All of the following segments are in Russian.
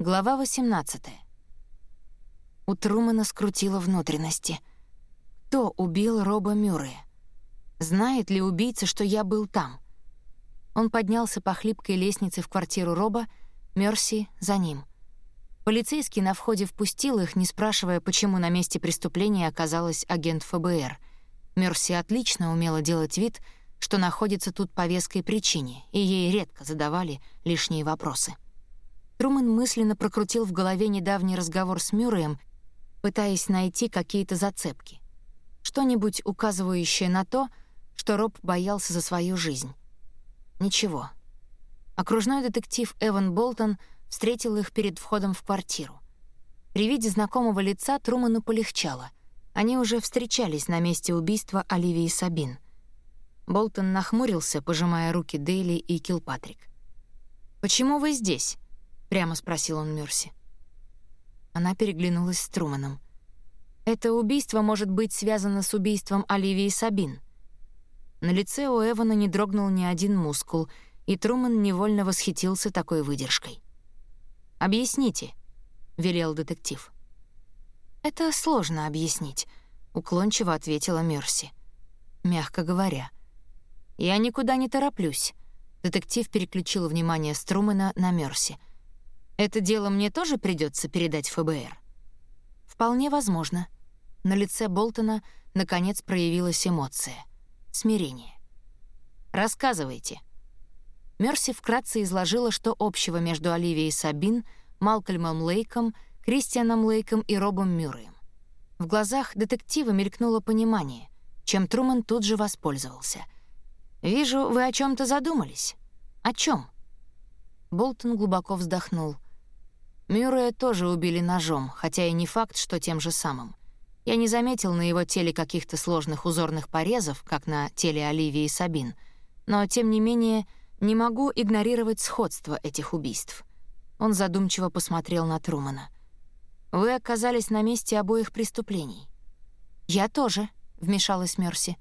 Глава 18. У Трумана скрутило внутренности. Кто убил Роба Мюррея? Знает ли убийца, что я был там? Он поднялся по хлипкой лестнице в квартиру Роба, Мерси за ним. Полицейский на входе впустил их, не спрашивая, почему на месте преступления оказалась агент ФБР. Мерси отлично умела делать вид, что находится тут по веской причине, и ей редко задавали лишние вопросы. Трумэн мысленно прокрутил в голове недавний разговор с Мюрреем, пытаясь найти какие-то зацепки. Что-нибудь указывающее на то, что Роб боялся за свою жизнь. Ничего. Окружной детектив Эван Болтон встретил их перед входом в квартиру. При виде знакомого лица Труману полегчало. Они уже встречались на месте убийства Оливии Сабин. Болтон нахмурился, пожимая руки Дейли и Килпатрик. «Почему вы здесь?» Прямо спросил он Мерси. Она переглянулась с Труманом. Это убийство может быть связано с убийством Оливии Сабин. На лице у Эвана не дрогнул ни один мускул, и Труман невольно восхитился такой выдержкой. «Объясните», — велел детектив. «Это сложно объяснить», — уклончиво ответила Мерси. Мягко говоря. «Я никуда не тороплюсь», — детектив переключил внимание Струмена на Мерси — это дело мне тоже придется передать ФБР? Вполне возможно. На лице Болтона наконец проявилась эмоция. Смирение. Рассказывайте. Мерси вкратце изложила, что общего между Оливией Сабин, Малкольмом Лейком, Кристианом Лейком и Робом Мюрреем. В глазах детектива мелькнуло понимание, чем Труман тут же воспользовался. «Вижу, вы о чем то задумались. О чем? Болтон глубоко вздохнул — Мюррея тоже убили ножом, хотя и не факт, что тем же самым. Я не заметил на его теле каких-то сложных узорных порезов, как на теле Оливии и Сабин, но, тем не менее, не могу игнорировать сходство этих убийств. Он задумчиво посмотрел на Трумана. «Вы оказались на месте обоих преступлений». «Я тоже», — вмешалась Мерси.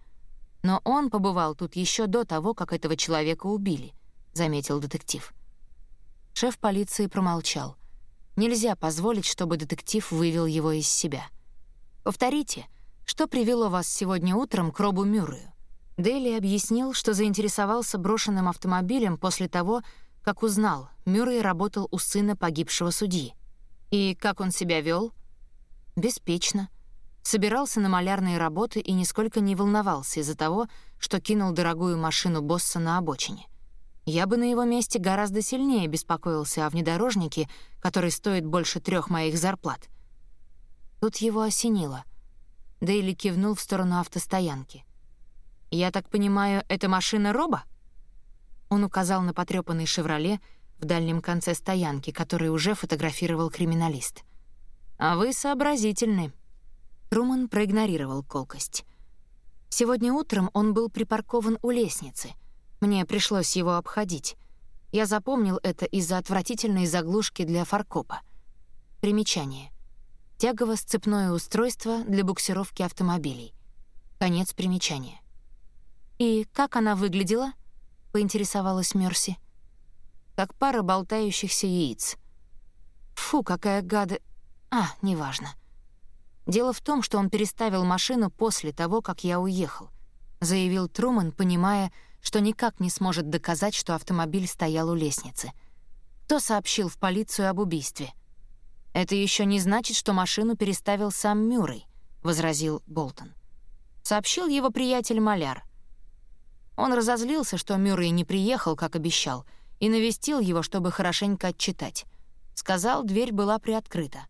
«Но он побывал тут еще до того, как этого человека убили», — заметил детектив. Шеф полиции промолчал. Нельзя позволить, чтобы детектив вывел его из себя. Повторите, что привело вас сегодня утром к Робу Мюррею? Дели объяснил, что заинтересовался брошенным автомобилем после того, как узнал, Мюррей работал у сына погибшего судьи. И как он себя вел? Беспечно. Собирался на малярные работы и нисколько не волновался из-за того, что кинул дорогую машину босса на обочине. Я бы на его месте гораздо сильнее беспокоился о внедорожнике, который стоит больше трех моих зарплат. Тут его осенило. Дейли кивнул в сторону автостоянки. «Я так понимаю, это машина Роба?» Он указал на потрёпанный «Шевроле» в дальнем конце стоянки, который уже фотографировал криминалист. «А вы сообразительны». Труман проигнорировал колкость. Сегодня утром он был припаркован у лестницы — мне пришлось его обходить. Я запомнил это из-за отвратительной заглушки для фаркопа. Примечание. Тягово-сцепное устройство для буксировки автомобилей. Конец примечания. «И как она выглядела?» — поинтересовалась Мерси. «Как пара болтающихся яиц». «Фу, какая гада...» «А, неважно». Дело в том, что он переставил машину после того, как я уехал, заявил Труман, понимая, что никак не сможет доказать, что автомобиль стоял у лестницы. Кто сообщил в полицию об убийстве? «Это еще не значит, что машину переставил сам Мюррей», — возразил Болтон. Сообщил его приятель-маляр. Он разозлился, что Мюррей не приехал, как обещал, и навестил его, чтобы хорошенько отчитать. Сказал, дверь была приоткрыта.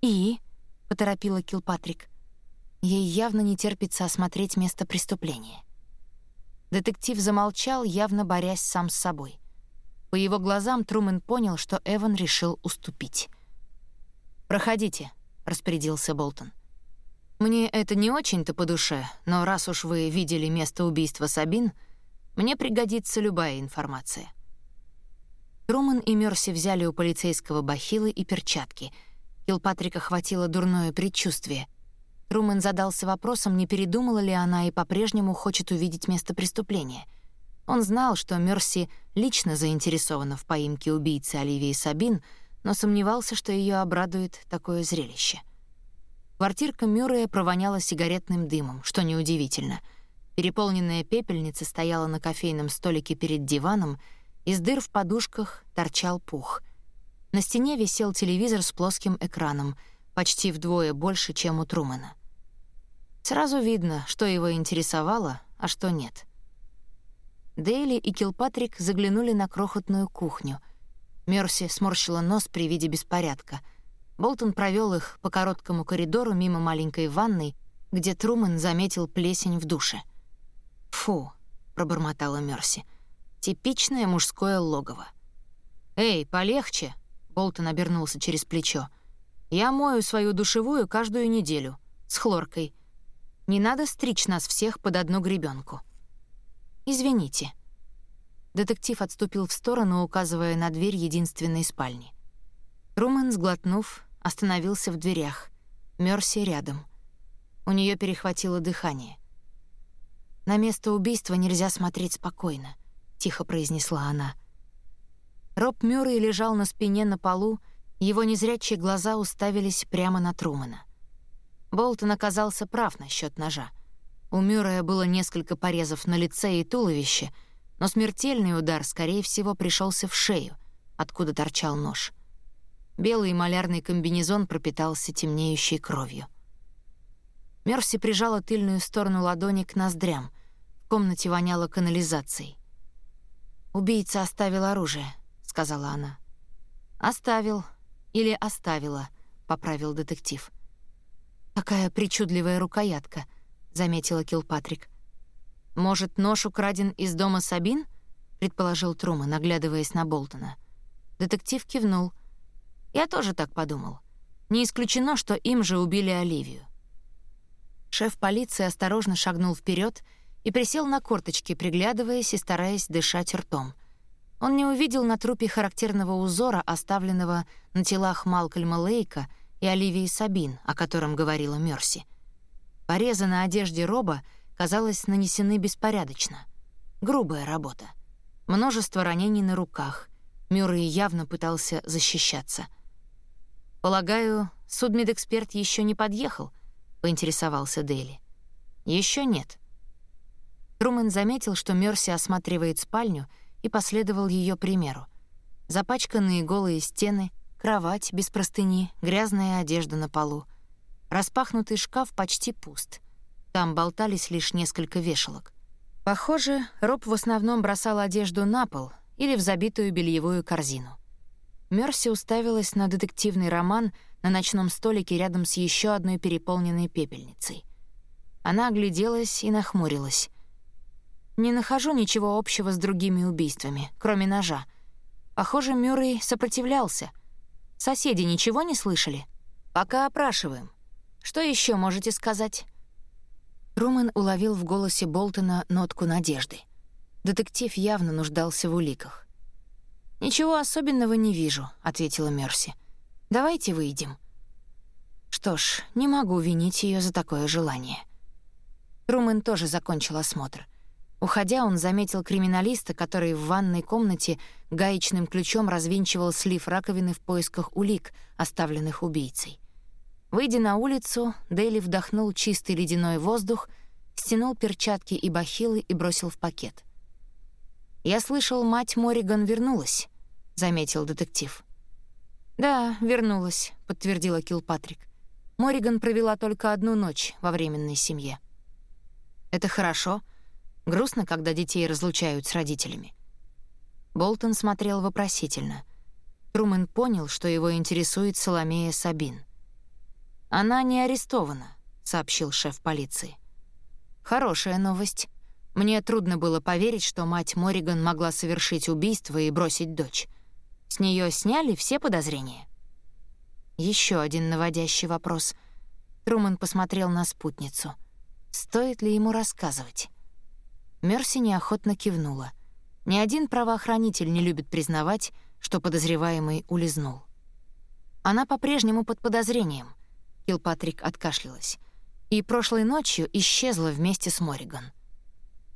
«И?» — поторопила Килпатрик. Ей явно не терпится осмотреть место преступления. Детектив замолчал, явно борясь сам с собой. По его глазам Трумэн понял, что Эван решил уступить. «Проходите», — распорядился Болтон. «Мне это не очень-то по душе, но раз уж вы видели место убийства Сабин, мне пригодится любая информация». Трумэн и Мерси взяли у полицейского бахилы и перчатки. Килпатрика хватило дурное предчувствие — Румен задался вопросом, не передумала ли она и по-прежнему хочет увидеть место преступления. Он знал, что Мерси лично заинтересована в поимке убийцы Оливии Сабин, но сомневался, что ее обрадует такое зрелище. Квартирка Мюррея провоняла сигаретным дымом, что неудивительно. Переполненная пепельница стояла на кофейном столике перед диваном, из дыр в подушках торчал пух. На стене висел телевизор с плоским экраном, почти вдвое больше, чем у Трумана. Сразу видно, что его интересовало, а что нет. Дейли и Килпатрик заглянули на крохотную кухню. Мерси сморщила нос при виде беспорядка — Болтон провел их по короткому коридору мимо маленькой ванной, где Трумэн заметил плесень в душе. «Фу», — пробормотала Мерси, — «типичное мужское логово». «Эй, полегче», — Болтон обернулся через плечо. «Я мою свою душевую каждую неделю, с хлоркой. Не надо стричь нас всех под одну гребенку. «Извините». Детектив отступил в сторону, указывая на дверь единственной спальни. Трумэн, сглотнув, остановился в дверях. Мерси рядом. У нее перехватило дыхание. «На место убийства нельзя смотреть спокойно», — тихо произнесла она. Роб Мюррей лежал на спине на полу, его незрячие глаза уставились прямо на Трумана. Болтон оказался прав насчет ножа. У Мюррея было несколько порезов на лице и туловище, но смертельный удар, скорее всего, пришелся в шею, откуда торчал нож. Белый малярный комбинезон пропитался темнеющей кровью. Мерси прижала тыльную сторону ладони к ноздрям. В комнате воняло канализацией. «Убийца оставил оружие», — сказала она. «Оставил. Или оставила», — поправил детектив. «Какая причудливая рукоятка», — заметила Килпатрик. «Может, нож украден из дома Сабин?» — предположил Трума, наглядываясь на Болтона. Детектив кивнул — я тоже так подумал. Не исключено, что им же убили Оливию. Шеф полиции осторожно шагнул вперед и присел на корточки, приглядываясь и стараясь дышать ртом. Он не увидел на трупе характерного узора, оставленного на телах Малкольма Лейка и Оливии Сабин, о котором говорила Мерси. Порезы на одежде Роба, казалось, нанесены беспорядочно. Грубая работа. Множество ранений на руках. Мюррей явно пытался защищаться — «Полагаю, судмедэксперт еще не подъехал?» — поинтересовался Дели. Еще нет». Трумэн заметил, что Мерси осматривает спальню, и последовал ее примеру. Запачканные голые стены, кровать без простыни, грязная одежда на полу. Распахнутый шкаф почти пуст. Там болтались лишь несколько вешалок. Похоже, Роб в основном бросал одежду на пол или в забитую бельевую корзину. Мерси уставилась на детективный роман на ночном столике рядом с еще одной переполненной пепельницей. Она огляделась и нахмурилась. «Не нахожу ничего общего с другими убийствами, кроме ножа. Похоже, Мюррей сопротивлялся. Соседи ничего не слышали? Пока опрашиваем. Что еще можете сказать?» Трумэн уловил в голосе Болтона нотку надежды. Детектив явно нуждался в уликах. «Ничего особенного не вижу», — ответила Мерси. «Давайте выйдем». Что ж, не могу винить ее за такое желание. Румен тоже закончил осмотр. Уходя, он заметил криминалиста, который в ванной комнате гаечным ключом развинчивал слив раковины в поисках улик, оставленных убийцей. Выйдя на улицу, Дейли вдохнул чистый ледяной воздух, стянул перчатки и бахилы и бросил в пакет. «Я слышал, мать Мориган вернулась», — заметил детектив. «Да, вернулась», — подтвердила Килпатрик. Мориган провела только одну ночь во временной семье. «Это хорошо. Грустно, когда детей разлучают с родителями». Болтон смотрел вопросительно. Трумэн понял, что его интересует Соломея Сабин. «Она не арестована», — сообщил шеф полиции. «Хорошая новость. Мне трудно было поверить, что мать Мориган могла совершить убийство и бросить дочь. С нее сняли все подозрения. Еще один наводящий вопрос. Труман посмотрел на спутницу. Стоит ли ему рассказывать? Мерси неохотно кивнула. Ни один правоохранитель не любит признавать, что подозреваемый улизнул. Она по-прежнему под подозрением. Килпатрик откашлялась. И прошлой ночью исчезла вместе с Мориган.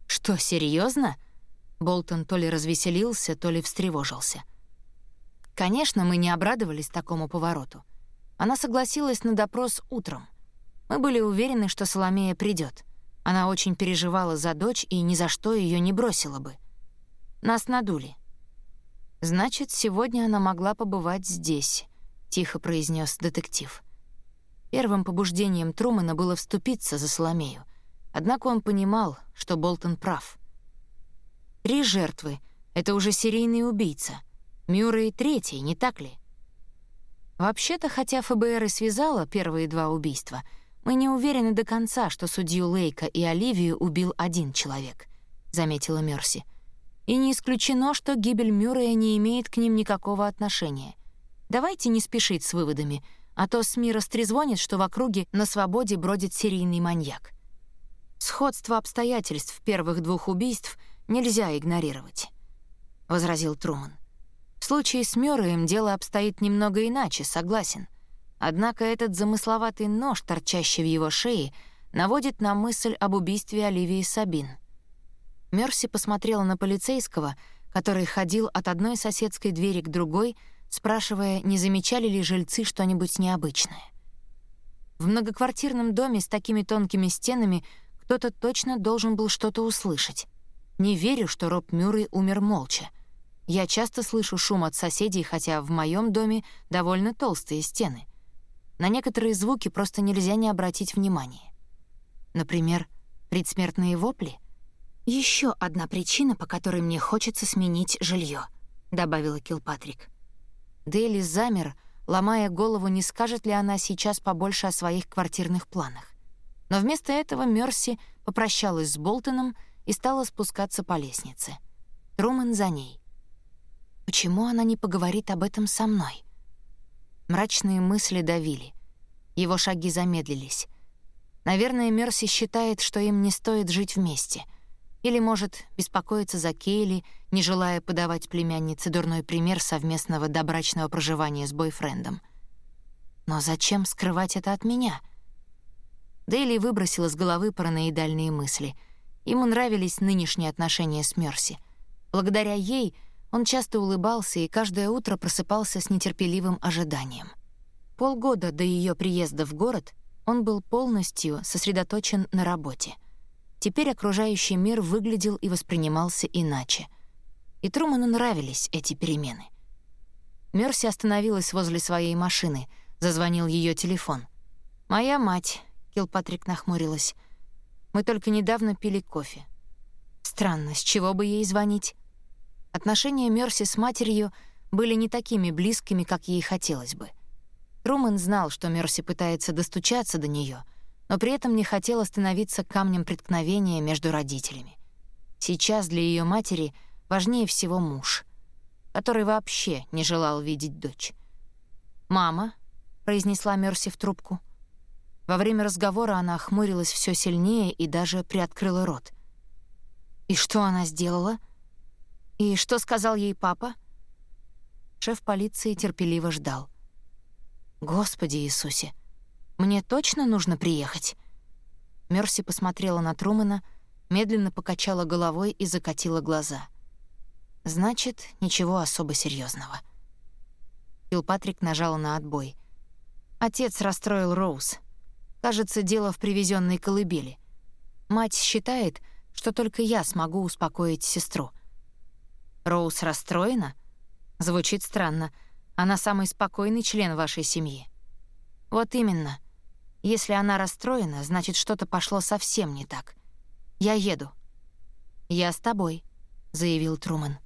«Что, серьезно? Болтон то ли развеселился, то ли встревожился. Конечно, мы не обрадовались такому повороту. Она согласилась на допрос утром. Мы были уверены, что Соломея придет. Она очень переживала за дочь и ни за что ее не бросила бы. Нас надули. «Значит, сегодня она могла побывать здесь», — тихо произнес детектив. Первым побуждением Трумана было вступиться за Соломею. Однако он понимал, что Болтон прав. Три жертвы — это уже серийный убийца. Мюррей — третий, не так ли? Вообще-то, хотя ФБР и связала первые два убийства, мы не уверены до конца, что судью Лейка и Оливию убил один человек, — заметила Мерси. И не исключено, что гибель Мюррея не имеет к ним никакого отношения. Давайте не спешить с выводами, а то СМИ растрезвонит, что в округе на свободе бродит серийный маньяк. Сходство обстоятельств первых двух убийств нельзя игнорировать, — возразил Труман. В случае с Мюрреем дело обстоит немного иначе, согласен. Однако этот замысловатый нож, торчащий в его шее, наводит на мысль об убийстве Оливии Сабин — Мерси посмотрела на полицейского, который ходил от одной соседской двери к другой, спрашивая, не замечали ли жильцы что-нибудь необычное. В многоквартирном доме с такими тонкими стенами кто-то точно должен был что-то услышать. Не верю, что Роб Мюррей умер молча. Я часто слышу шум от соседей, хотя в моем доме довольно толстые стены. На некоторые звуки просто нельзя не обратить внимания. Например, предсмертные вопли. Еще одна причина, по которой мне хочется сменить жилье, добавила Килпатрик. Дейли замер, ломая голову, не скажет ли она сейчас побольше о своих квартирных планах. Но вместо этого Мерси попрощалась с Болтоном и стала спускаться по лестнице. Трумэн за ней. Почему она не поговорит об этом со мной? Мрачные мысли давили. Его шаги замедлились. Наверное, Мерси считает, что им не стоит жить вместе — или, может, беспокоиться за Кейли, не желая подавать племяннице дурной пример совместного добрачного проживания с бойфрендом. Но зачем скрывать это от меня? Дейли выбросила с головы параноидальные мысли. Ему нравились нынешние отношения с Мерси. Благодаря ей он часто улыбался и каждое утро просыпался с нетерпеливым ожиданием. Полгода до ее приезда в город он был полностью сосредоточен на работе. Теперь окружающий мир выглядел и воспринимался иначе. И Труману нравились эти перемены. Мерси остановилась возле своей машины. Зазвонил ее телефон. «Моя мать», — Килпатрик нахмурилась. «Мы только недавно пили кофе». Странно, с чего бы ей звонить? Отношения Мерси с матерью были не такими близкими, как ей хотелось бы. Труман знал, что Мерси пытается достучаться до нее, но при этом не хотела становиться камнем преткновения между родителями. Сейчас для ее матери важнее всего муж, который вообще не желал видеть дочь. «Мама», — произнесла Мерси в трубку. Во время разговора она охмурилась все сильнее и даже приоткрыла рот. «И что она сделала? И что сказал ей папа?» Шеф полиции терпеливо ждал. «Господи Иисусе!» Мне точно нужно приехать?» Мерси посмотрела на Трумана, медленно покачала головой и закатила глаза. «Значит, ничего особо серьезного. Патрик нажала на отбой. Отец расстроил Роуз. Кажется, дело в привезенной колыбели. Мать считает, что только я смогу успокоить сестру. Роуз расстроена? Звучит странно. Она самый спокойный член вашей семьи. Вот именно. Если она расстроена, значит, что-то пошло совсем не так. Я еду. «Я с тобой», — заявил Труман.